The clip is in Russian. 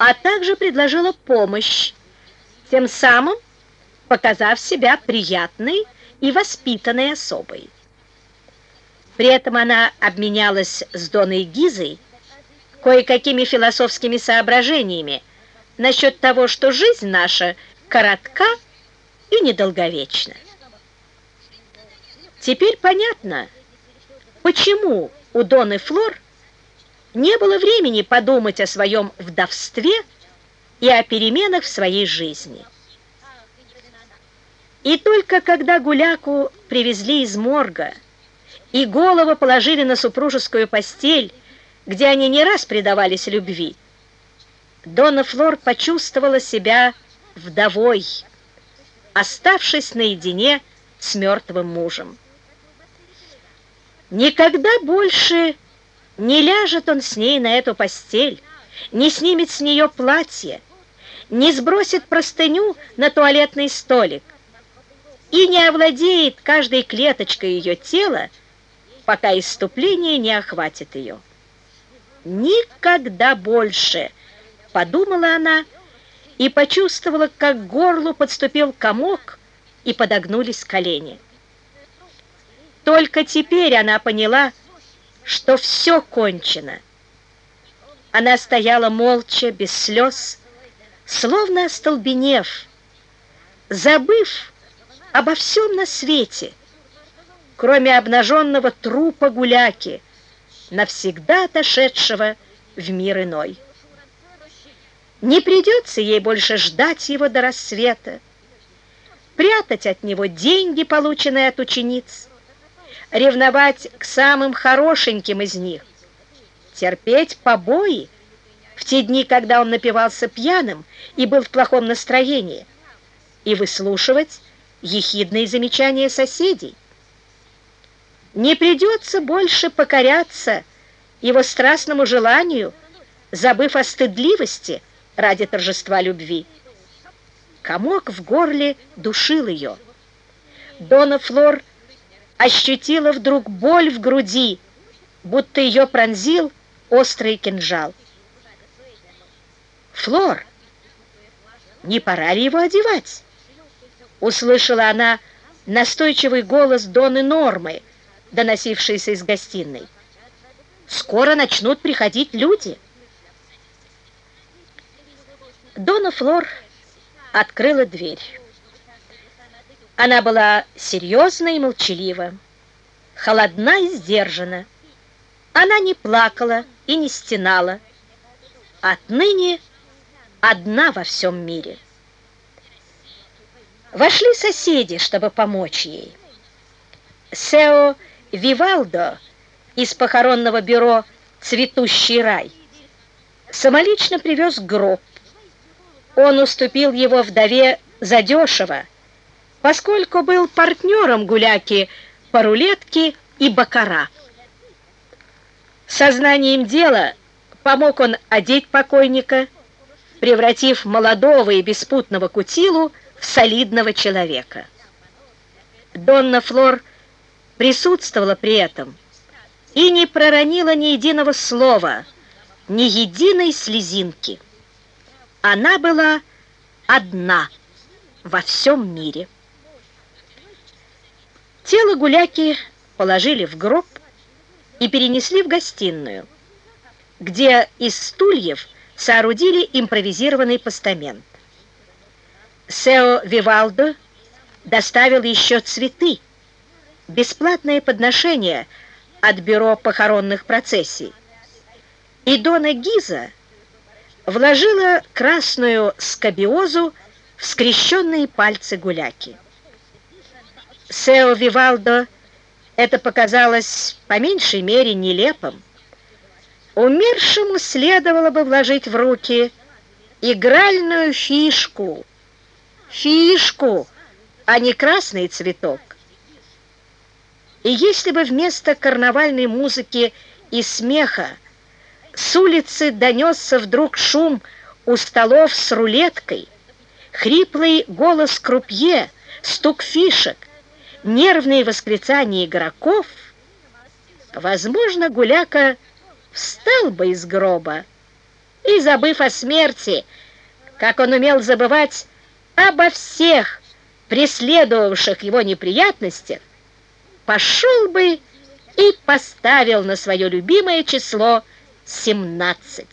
а также предложила помощь, тем самым показав себя приятной и воспитанной особой. При этом она обменялась с Доной Гизой кое-какими философскими соображениями насчет того, что жизнь наша коротка и недолговечна. Теперь понятно, почему у Доны Флор не было времени подумать о своем вдовстве и о переменах в своей жизни. И только когда Гуляку привезли из морга и голову положили на супружескую постель, где они не раз предавались любви, Дона Флор почувствовала себя вдовой, оставшись наедине с мертвым мужем. Никогда больше не ляжет он с ней на эту постель, не снимет с нее платье, не сбросит простыню на туалетный столик и не овладеет каждой клеточкой ее тела, пока иступление не охватит ее. Никогда больше, подумала она и почувствовала, как к горлу подступил комок и подогнулись колени. Только теперь она поняла, что все кончено. Она стояла молча, без слез, словно остолбенев, забыв обо всем на свете, кроме обнаженного трупа гуляки, навсегда отошедшего в мир иной. Не придется ей больше ждать его до рассвета, прятать от него деньги, полученные от учениц, ревновать к самым хорошеньким из них, терпеть побои в те дни, когда он напивался пьяным и был в плохом настроении, и выслушивать ехидные замечания соседей. Не придется больше покоряться его страстному желанию, забыв о стыдливости ради торжества любви. Комок в горле душил ее. Дона Флор ощутила вдруг боль в груди, будто ее пронзил острый кинжал. «Флор, не пора ли его одевать?» Услышала она настойчивый голос Доны Нормы, доносившийся из гостиной. «Скоро начнут приходить люди». Дона Флор открыла дверь. Она была серьезна и молчалива, холодна и сдержана. Она не плакала и не стенала. Отныне одна во всем мире. Вошли соседи, чтобы помочь ей. Сео Вивалдо из похоронного бюро «Цветущий рай» самолично привез гроб. Он уступил его вдове задешево, поскольку был партнером гуляки по рулетке и бакара. Сознанием дела помог он одеть покойника, превратив молодого и беспутного Кутилу в солидного человека. Донна Флор присутствовала при этом и не проронила ни единого слова, ни единой слезинки. Она была одна во всем мире. Тело гуляки положили в гроб и перенесли в гостиную, где из стульев соорудили импровизированный постамент. Сео Вивалдо доставил еще цветы, бесплатное подношение от бюро похоронных процессий. И Дона Гиза вложила красную скобиозу в скрещенные пальцы гуляки. Сео Вивалдо это показалось по меньшей мере нелепым. Умершему следовало бы вложить в руки игральную фишку, фишку, а не красный цветок. И если бы вместо карнавальной музыки и смеха с улицы донесся вдруг шум у столов с рулеткой, хриплый голос крупье, стук фишек, нервные восклицания игроков, возможно, Гуляка встал бы из гроба и, забыв о смерти, как он умел забывать обо всех преследовавших его неприятностях, пошел бы и поставил на свое любимое число 17.